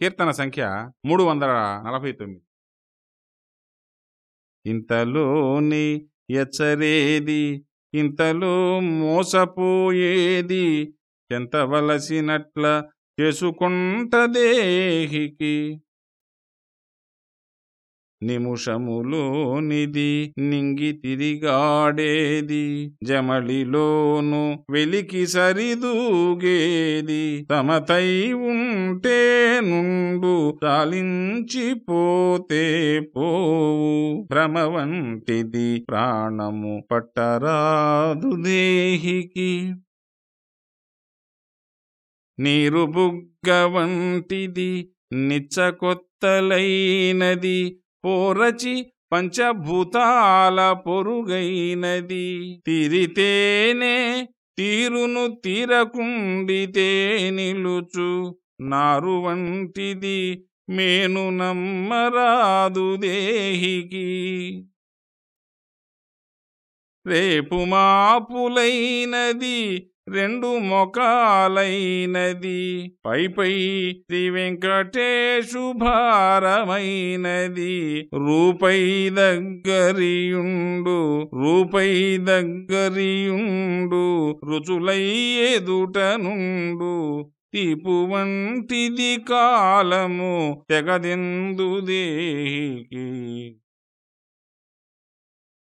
కీర్తన సంఖ్య మూడు వందల నలభై తొమ్మిది. ఇంతలోని ఎచ్చరేది ఇంతలో మోసపోయేది ఎంతవలసినట్ల చేసుకుంటదేహికి నిముషములోనిది నింగి తిరిగాడేది జమళిలోను వెలికి సరిదూగేది తమతై ఉంటే నుండు చాలించిపోతే పోవు. భ్రమ వంటిది ప్రాణము పట్టరాదు దేహికి. నీరు బుగ్గ వంటిది నిచ్చకొత్తలైనది పోరచి పంచభూతాల పొరుగైనది. తిరితేనే తీరును తీరకుండితే నిలుచు నారు వంటిది మేను నమ్మరాదు దేహికి. రేపు మాపులైనది రెండు మొకాలైనది పైపై శ్రీ వెంకటేశు భారమైనది. రూపై దగ్గరియుండు రూపై దగ్గరియుండు రుచులై ఎదుటనుండు తిపువంటిది కాలము తెగదెందు దేహికి.